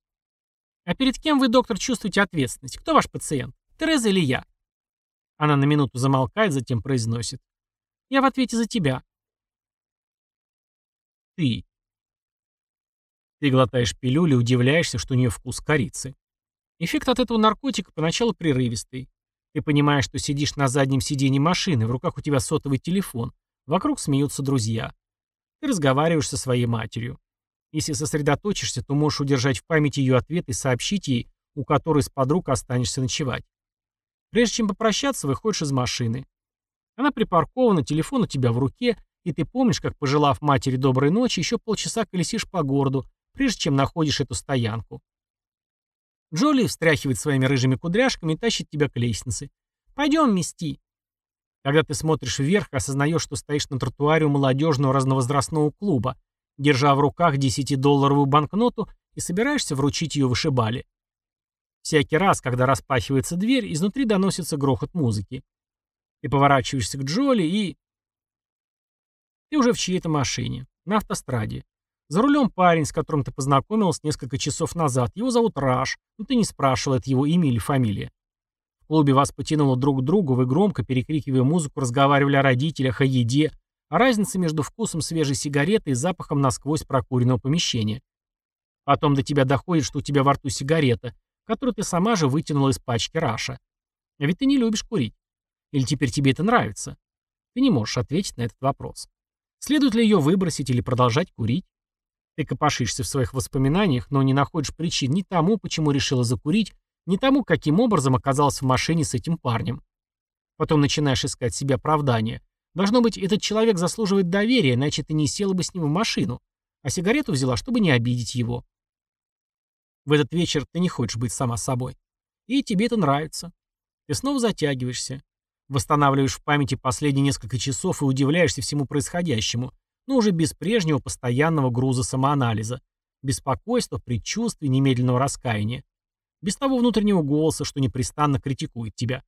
А перед кем вы, доктор, чувствуете ответственность? Кто ваш пациент? Тереза или я? Она на минуту замолкает, затем произносит. Я в ответе за тебя. Ты. Ты глотаешь пилюлю удивляешься, что у нее вкус корицы. Эффект от этого наркотика поначалу прерывистый. Ты понимаешь, что сидишь на заднем сиденье машины, в руках у тебя сотовый телефон, вокруг смеются друзья. Ты разговариваешь со своей матерью. Если сосредоточишься, то можешь удержать в памяти ее ответ и сообщить ей, у которой с подруг останешься ночевать. Прежде чем попрощаться, выходишь из машины. Она припаркована, телефон у тебя в руке, и ты помнишь, как, пожелав матери доброй ночи, еще полчаса колесишь по городу, прежде чем находишь эту стоянку. Джоли встряхивает своими рыжими кудряшками и тащит тебя к лестнице. «Пойдем, мисти». Когда ты смотришь вверх осознаешь, что стоишь на тротуаре у молодежного разновозрастного клуба, держа в руках 10-долларовую банкноту и собираешься вручить ее вышибали. Всякий раз, когда распахивается дверь, изнутри доносится грохот музыки. Ты поворачиваешься к Джоли и... Ты уже в чьей-то машине, на автостраде. За рулем парень, с которым ты познакомилась несколько часов назад. Его зовут Раш, но ты не спрашивал, это его имя или фамилия. В клубе вас потянуло друг к другу, вы громко, перекрикивая музыку, разговаривали о родителях, о еде, о разнице между вкусом свежей сигареты и запахом насквозь прокуренного помещения. Потом до тебя доходит, что у тебя во рту сигарета, которую ты сама же вытянула из пачки Раша. А ведь ты не любишь курить. Или теперь тебе это нравится? Ты не можешь ответить на этот вопрос. Следует ли ее выбросить или продолжать курить? Ты копошишься в своих воспоминаниях, но не находишь причин ни тому, почему решила закурить, ни тому, каким образом оказалась в машине с этим парнем. Потом начинаешь искать себе оправдание. Должно быть, этот человек заслуживает доверия, иначе ты не села бы с ним в машину, а сигарету взяла, чтобы не обидеть его. В этот вечер ты не хочешь быть сама собой. И тебе это нравится. Ты снова затягиваешься. Восстанавливаешь в памяти последние несколько часов и удивляешься всему происходящему, но уже без прежнего постоянного груза самоанализа, беспокойства, предчувствий, немедленного раскаяния. Без того внутреннего голоса, что непрестанно критикует тебя.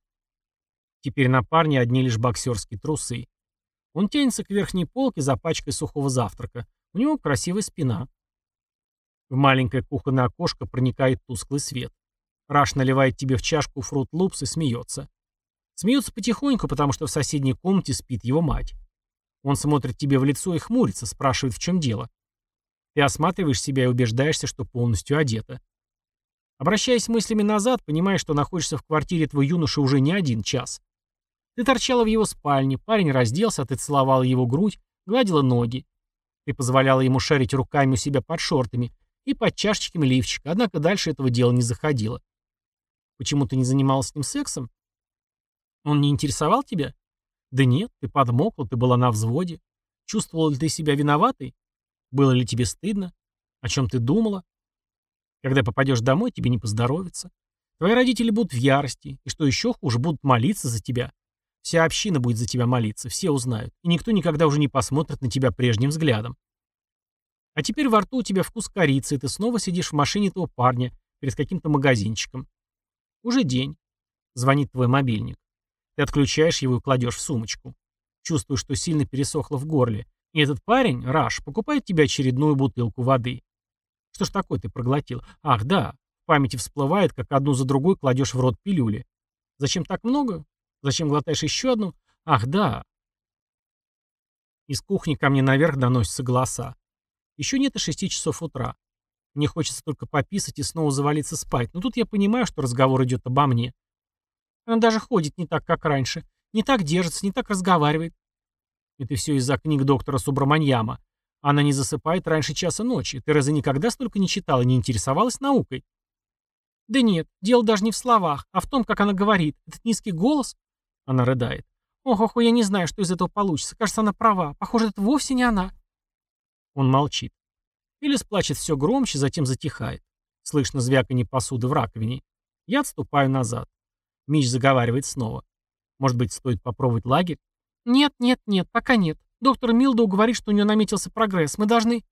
Теперь на парне одни лишь боксерские трусы. Он тянется к верхней полке за пачкой сухого завтрака. У него красивая спина. В маленькое кухонное окошко проникает тусклый свет. Раш наливает тебе в чашку фрут лупс и смеется. Смеется потихоньку, потому что в соседней комнате спит его мать. Он смотрит тебе в лицо и хмурится, спрашивает, в чем дело. Ты осматриваешь себя и убеждаешься, что полностью одета. Обращаясь мыслями назад, понимаешь, что находишься в квартире твоего юноши уже не один час. Ты торчала в его спальне, парень разделся, ты целовала его грудь, гладила ноги. Ты позволяла ему шарить руками у себя под шортами и под чашечками лифчика, однако дальше этого дела не заходило. Почему ты не занималась с ним сексом? Он не интересовал тебя? Да нет, ты подмокла, ты была на взводе. Чувствовала ли ты себя виноватой? Было ли тебе стыдно? О чем ты думала? Когда попадешь домой, тебе не поздоровится. Твои родители будут в ярости, и что еще хуже, будут молиться за тебя. Вся община будет за тебя молиться, все узнают, и никто никогда уже не посмотрит на тебя прежним взглядом. А теперь во рту у тебя вкус корицы, и ты снова сидишь в машине этого парня перед каким-то магазинчиком. Уже день. Звонит твой мобильник. Ты отключаешь его и кладешь в сумочку. Чувствуешь, что сильно пересохло в горле. И этот парень, Раш, покупает тебе очередную бутылку воды. Что ж такое ты проглотил? Ах, да. В памяти всплывает, как одну за другой кладешь в рот пилюли. Зачем так много? Зачем глотаешь еще одну? Ах, да. Из кухни ко мне наверх доносятся голоса. Еще нет и шести часов утра. Мне хочется только пописать и снова завалиться спать, но тут я понимаю, что разговор идет обо мне. Она даже ходит не так, как раньше, не так держится, не так разговаривает. Это все из-за книг доктора Субраманьяма. Она не засыпает раньше часа ночи. Тереза никогда столько не читала, не интересовалась наукой. Да нет, дело даже не в словах, а в том, как она говорит. Этот низкий голос. Она рыдает. Ох, ох, я не знаю, что из этого получится. Кажется, она права. Похоже, это вовсе не она. Он молчит. Элис плачет все громче, затем затихает. Слышно звяканье посуды в раковине. Я отступаю назад. Мич заговаривает снова. Может быть, стоит попробовать лагерь? Нет, нет, нет, пока нет. Доктор Милдоу говорит, что у нее наметился прогресс. Мы должны...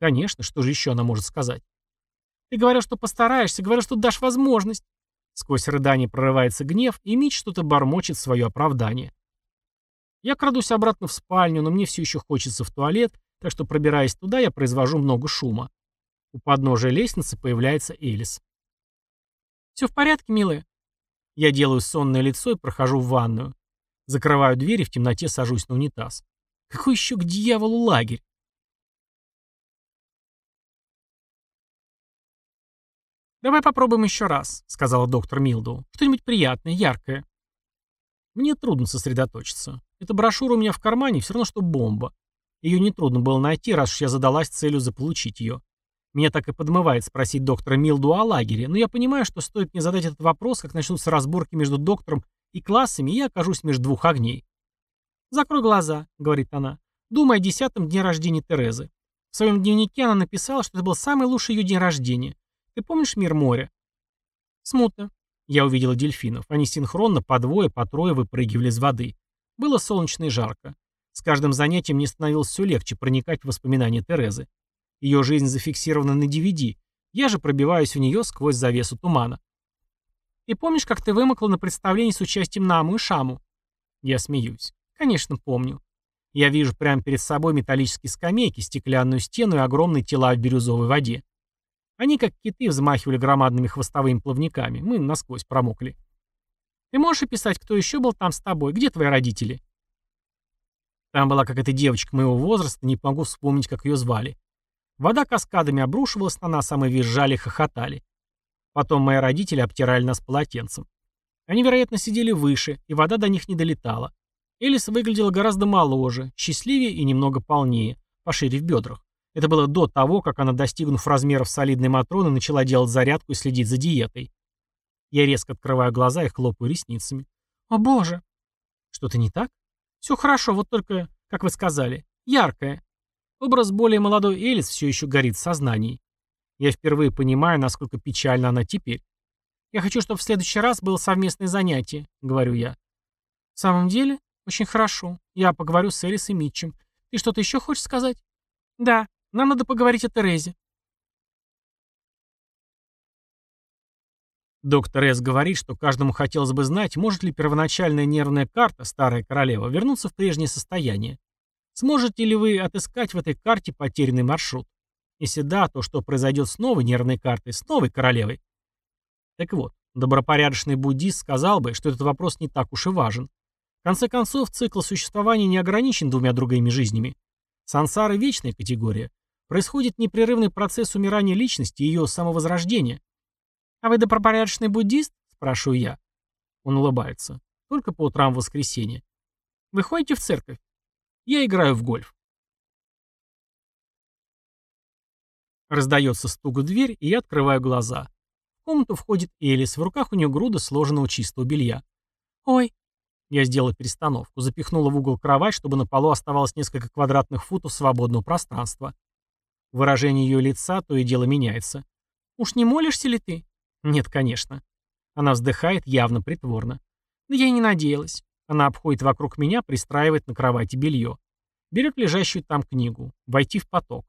Конечно, что же еще она может сказать? Ты говорил, что постараешься, говорил, что дашь возможность. Сквозь рыдание прорывается гнев, и Мич что-то бормочет свое оправдание. Я крадусь обратно в спальню, но мне все еще хочется в туалет, так что, пробираясь туда, я произвожу много шума. У подножия лестницы появляется Элис. «Все в порядке, милая?» Я делаю сонное лицо и прохожу в ванную. Закрываю дверь и в темноте сажусь на унитаз. Какой еще к дьяволу лагерь? «Давай попробуем еще раз», — сказала доктор Милдоу. «Что-нибудь приятное, яркое». Мне трудно сосредоточиться. Эта брошюра у меня в кармане все равно, что бомба. Ее нетрудно было найти, раз уж я задалась целью заполучить ее. Меня так и подмывает спросить доктора Милду о лагере, но я понимаю, что стоит мне задать этот вопрос, как начнутся разборки между доктором и классами, и я окажусь между двух огней. «Закрой глаза», — говорит она, — «думай о десятом дне рождения Терезы. В своем дневнике она написала, что это был самый лучший ее день рождения. Ты помнишь мир моря?» «Смутно». Я увидела дельфинов. Они синхронно по двое, по трое выпрыгивали из воды. Было солнечно и жарко. С каждым занятием мне становилось все легче проникать в воспоминания Терезы. Ее жизнь зафиксирована на DVD. Я же пробиваюсь в нее сквозь завесу тумана. «Ты помнишь, как ты вымокла на представлении с участием Наму и Шаму?» Я смеюсь. «Конечно, помню. Я вижу прямо перед собой металлические скамейки, стеклянную стену и огромные тела в бирюзовой воде. Они, как киты, взмахивали громадными хвостовыми плавниками. Мы насквозь промокли. Ты можешь описать, кто еще был там с тобой? Где твои родители? Там была какая-то девочка моего возраста, не могу вспомнить, как ее звали. Вода каскадами обрушивалась на нас, а мы визжали хохотали. Потом мои родители обтирали нас полотенцем. Они, вероятно, сидели выше, и вода до них не долетала. Элис выглядела гораздо моложе, счастливее и немного полнее, пошире в бедрах. Это было до того, как она, достигнув размеров солидной Матроны, начала делать зарядку и следить за диетой. Я резко открываю глаза и хлопаю ресницами. «О боже!» «Что-то не так?» «Все хорошо, вот только, как вы сказали, яркое». Образ более молодой Элис все еще горит в сознании. Я впервые понимаю, насколько печальна она теперь. «Я хочу, чтобы в следующий раз было совместное занятие», — говорю я. «В самом деле? Очень хорошо. Я поговорю с Элис и Митчем. Ты что-то еще хочешь сказать?» «Да. Нам надо поговорить о Терезе. Доктор С. говорит, что каждому хотелось бы знать, может ли первоначальная нервная карта, старая королева, вернуться в прежнее состояние. Сможете ли вы отыскать в этой карте потерянный маршрут? Если да, то что произойдет с новой нервной картой, с новой королевой? Так вот, добропорядочный буддист сказал бы, что этот вопрос не так уж и важен. В конце концов, цикл существования не ограничен двумя другими жизнями. Сансара – вечная категория. Происходит непрерывный процесс умирания личности и ее самовозрождения. «А вы добропорядочный буддист?» – спрашиваю я. Он улыбается. Только по утрам в воскресенье. «Вы ходите в церковь?» «Я играю в гольф». Раздается стук в дверь, и я открываю глаза. В комнату входит Элис, в руках у нее груда сложенного чистого белья. «Ой!» Я сделала перестановку, запихнула в угол кровать, чтобы на полу оставалось несколько квадратных футов свободного пространства. Выражение ее лица то и дело меняется. «Уж не молишься ли ты?» «Нет, конечно». Она вздыхает явно притворно. «Да я и не надеялась». Она обходит вокруг меня, пристраивает на кровати белье. Берет лежащую там книгу. «Войти в поток».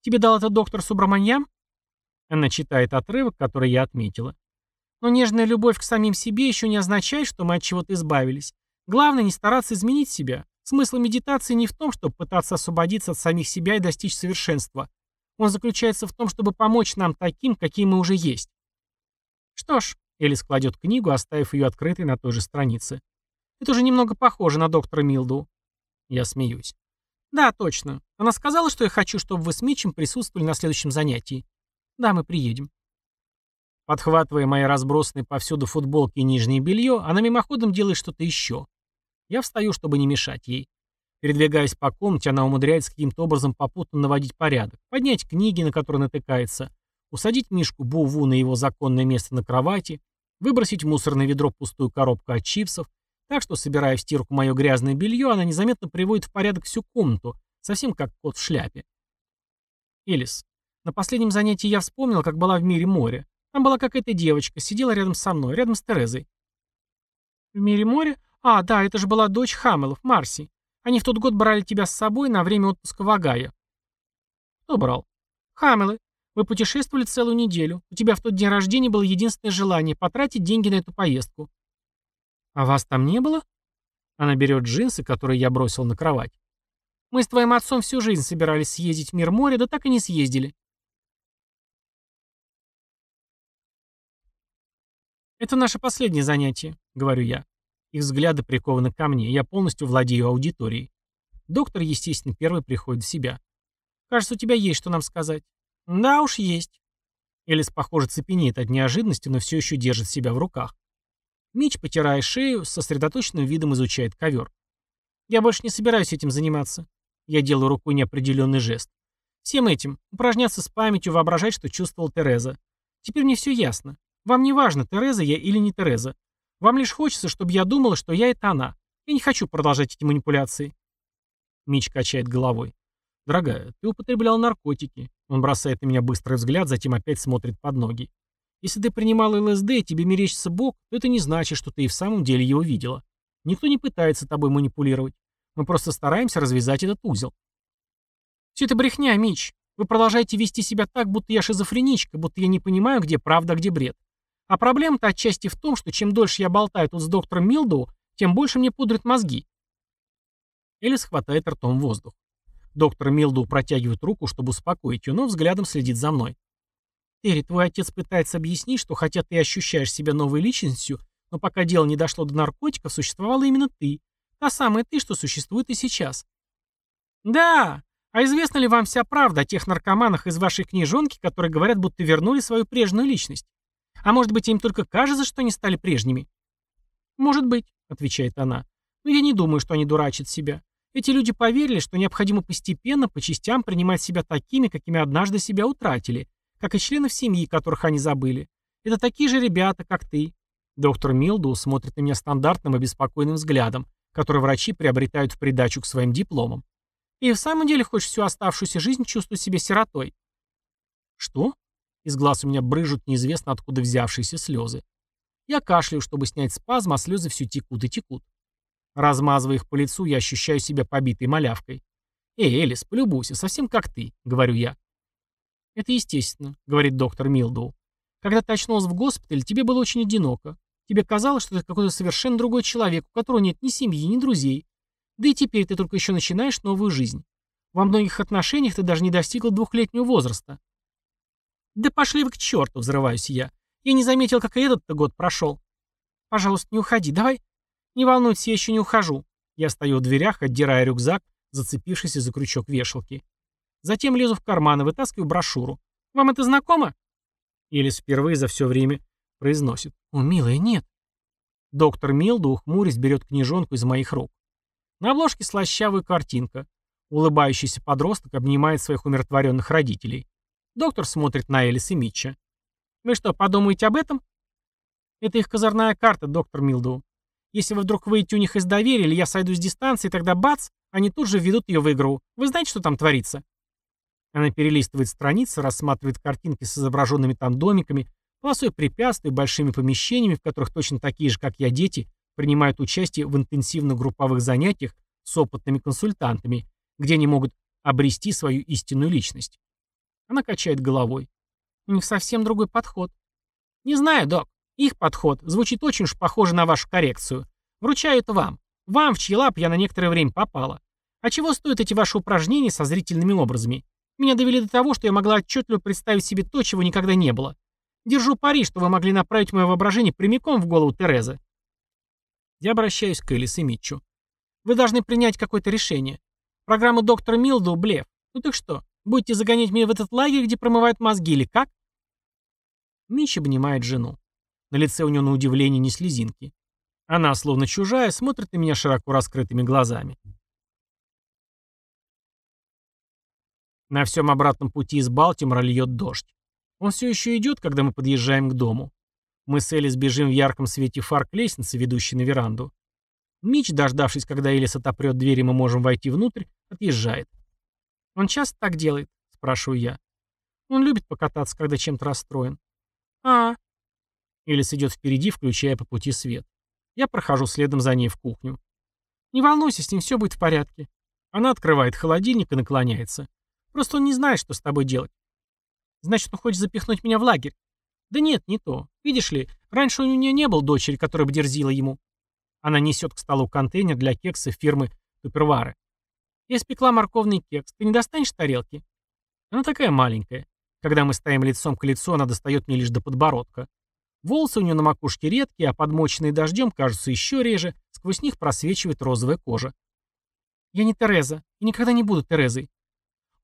«Тебе дал это доктор Субраманьям?» Она читает отрывок, который я отметила. Но нежная любовь к самим себе еще не означает, что мы от чего-то избавились. Главное не стараться изменить себя. Смысл медитации не в том, чтобы пытаться освободиться от самих себя и достичь совершенства. Он заключается в том, чтобы помочь нам таким, какие мы уже есть. Что ж, Элис кладет книгу, оставив ее открытой на той же странице. Это уже немного похоже на доктора Милду. Я смеюсь. Да, точно. Она сказала, что я хочу, чтобы вы с Митчем присутствовали на следующем занятии. Да, мы приедем. Подхватывая мои разбросанные повсюду футболки и нижнее белье, она мимоходом делает что-то еще. Я встаю, чтобы не мешать ей. Передвигаясь по комнате, она умудряется каким-то образом попутно наводить порядок, поднять книги, на которые натыкается, усадить Мишку Буву на его законное место на кровати, выбросить в мусорное ведро пустую коробку от чипсов, так что, собирая в стирку мое грязное белье, она незаметно приводит в порядок всю комнату, совсем как кот в шляпе. Элис. На последнем занятии я вспомнил, как была в мире моря. Там была какая-то девочка, сидела рядом со мной, рядом с Терезой. В мире моря? А, да, это же была дочь Хамелов, Марси. Они в тот год брали тебя с собой на время отпуска в Агае. Кто брал? Хамелы. Вы путешествовали целую неделю. У тебя в тот день рождения было единственное желание — потратить деньги на эту поездку. А вас там не было? Она берет джинсы, которые я бросил на кровать. Мы с твоим отцом всю жизнь собирались съездить в мир моря, да так и не съездили. Это наше последнее занятие, говорю я. Их взгляды прикованы ко мне, я полностью владею аудиторией. Доктор, естественно, первый приходит в себя. «Кажется, у тебя есть что нам сказать». «Да уж, есть». Элис, похоже, цепенеет от неожиданности, но все еще держит себя в руках. Мич, потирая шею, с сосредоточенным видом изучает ковер. «Я больше не собираюсь этим заниматься». Я делаю рукой неопределенный жест. «Всем этим. Упражняться с памятью, воображать, что чувствовал Тереза. Теперь мне все ясно. Вам не важно, Тереза я или не Тереза. Вам лишь хочется, чтобы я думала, что я это она. Я не хочу продолжать эти манипуляции. Мич качает головой. Дорогая, ты употреблял наркотики. Он бросает на меня быстрый взгляд, затем опять смотрит под ноги. Если ты принимала ЛСД тебе мерещится Бог, то это не значит, что ты и в самом деле его видела. Никто не пытается тобой манипулировать. Мы просто стараемся развязать этот узел. Все это брехня, Мич. Вы продолжаете вести себя так, будто я шизофреничка, будто я не понимаю, где правда, а где бред. А проблема-то отчасти в том, что чем дольше я болтаю тут с доктором Милдоу, тем больше мне пудрят мозги. Элис хватает ртом воздух. Доктор Милдоу протягивает руку, чтобы успокоить ее, но взглядом следит за мной. «Терри, твой отец пытается объяснить, что хотя ты ощущаешь себя новой личностью, но пока дело не дошло до наркотиков, существовала именно ты. Та самая ты, что существует и сейчас». «Да, а известна ли вам вся правда о тех наркоманах из вашей книжонки, которые говорят, будто вернули свою прежнюю личность? А может быть, им только кажется, что они стали прежними? Может быть, отвечает она. Но я не думаю, что они дурачат себя. Эти люди поверили, что необходимо постепенно, по частям принимать себя такими, какими однажды себя утратили, как и членов семьи, которых они забыли. Это такие же ребята, как ты. Доктор Милду смотрит на меня стандартным и беспокойным взглядом, который врачи приобретают в придачу к своим дипломам. И в самом деле хочешь всю оставшуюся жизнь чувствовать себя сиротой. Что? Из глаз у меня брыжут неизвестно откуда взявшиеся слезы. Я кашляю, чтобы снять спазм, а слезы все текут и текут. Размазывая их по лицу, я ощущаю себя побитой малявкой. «Эй, Элис, полюбуйся, совсем как ты», — говорю я. «Это естественно», — говорит доктор Милдоу. «Когда ты очнулась в госпитале, тебе было очень одиноко. Тебе казалось, что ты какой-то совершенно другой человек, у которого нет ни семьи, ни друзей. Да и теперь ты только еще начинаешь новую жизнь. Во многих отношениях ты даже не достигла двухлетнего возраста. «Да пошли вы к черту!» — взрываюсь я. «Я не заметил, как и этот-то год прошел». «Пожалуйста, не уходи, давай». «Не волнуйтесь, я еще не ухожу». Я стою в дверях, отдирая рюкзак, зацепившийся за крючок вешалки. Затем лезу в карман и вытаскиваю брошюру. «Вам это знакомо?» Элис впервые за все время произносит. «О, милая, нет». Доктор Милду, ухмурясь, берет книжонку из моих рук. На обложке слащавая картинка. Улыбающийся подросток обнимает своих умиротворенных родителей. Доктор смотрит на Элис и Митча. «Вы что, подумаете об этом?» «Это их козырная карта, доктор Милдоу. Если вы вдруг выйдете у них из доверия, или я сойду с дистанции, тогда бац, они тут же введут ее в игру. Вы знаете, что там творится?» Она перелистывает страницы, рассматривает картинки с изображенными там домиками, полосой препятствий, большими помещениями, в которых точно такие же, как я, дети, принимают участие в интенсивных групповых занятиях с опытными консультантами, где они могут обрести свою истинную личность. Она качает головой. У них совсем другой подход. Не знаю, док. Их подход звучит очень уж похоже на вашу коррекцию. Вручаю это вам. Вам, в чьи лап я на некоторое время попала. А чего стоят эти ваши упражнения со зрительными образами? Меня довели до того, что я могла отчетливо представить себе то, чего никогда не было. Держу пари, что вы могли направить мое воображение прямиком в голову Терезы. Я обращаюсь к Элис и Митчу. Вы должны принять какое-то решение. Программа доктора Милдоу – блеф. Ну так что, Будете загонять меня в этот лагерь, где промывают мозги, или как?» Мич обнимает жену. На лице у нее на удивление не слезинки. Она, словно чужая, смотрит на меня широко раскрытыми глазами. На всем обратном пути из Балтимора льет дождь. Он все еще идет, когда мы подъезжаем к дому. Мы с Элис бежим в ярком свете фар к лестнице, ведущей на веранду. Мич, дождавшись, когда Элис отопрет дверь и мы можем войти внутрь, отъезжает. «Он часто так делает?» — спрашиваю я. «Он любит покататься, когда чем-то расстроен». «А...» Элис идет впереди, включая по пути свет. Я прохожу следом за ней в кухню. «Не волнуйся, с ним все будет в порядке». Она открывает холодильник и наклоняется. «Просто он не знает, что с тобой делать». «Значит, он хочет запихнуть меня в лагерь?» «Да нет, не то. Видишь ли, раньше у нее не было дочери, которая бы дерзила ему». Она несет к столу контейнер для кекса фирмы Тупервары. Я испекла морковный кекс. Ты не достанешь тарелки? Она такая маленькая. Когда мы стоим лицом к лицу, она достает мне лишь до подбородка. Волосы у нее на макушке редкие, а подмоченные дождем кажутся еще реже, сквозь них просвечивает розовая кожа. «Я не Тереза, и никогда не буду Терезой».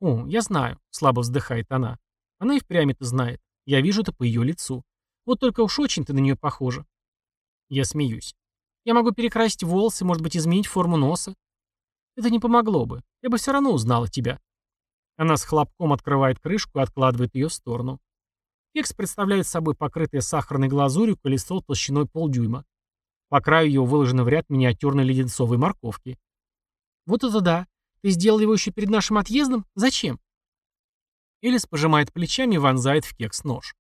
«О, я знаю», — слабо вздыхает она. Она и впрямь это знает. Я вижу это по ее лицу. Вот только уж очень ты на нее похожа. Я смеюсь. Я могу перекрасить волосы, может быть, изменить форму носа. Это не помогло бы. Я бы все равно узнала тебя. Она с хлопком открывает крышку и откладывает ее в сторону. Кекс представляет собой покрытое сахарной глазурью колесо толщиной полдюйма. По краю его выложено в ряд миниатюрной леденцовой морковки. Вот это да. Ты сделал его еще перед нашим отъездом? Зачем? Элис пожимает плечами и вонзает в кекс нож.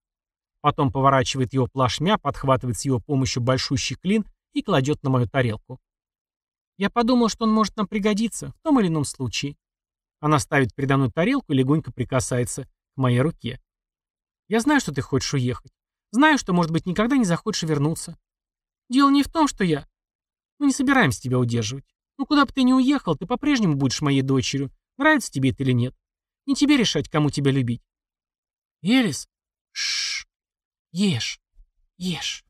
Потом поворачивает его плашмя, подхватывает с его помощью большущий клин и кладет на мою тарелку. Я подумал, что он может нам пригодиться, в том или ином случае. Она ставит передо мной тарелку и легонько прикасается к моей руке. Я знаю, что ты хочешь уехать. Знаю, что, может быть, никогда не захочешь вернуться. Дело не в том, что я... Мы не собираемся тебя удерживать. Ну, куда бы ты ни уехал, ты по-прежнему будешь моей дочерью. Нравится тебе это или нет. Не тебе решать, кому тебя любить. Елис. Шш. Ешь. Ешь.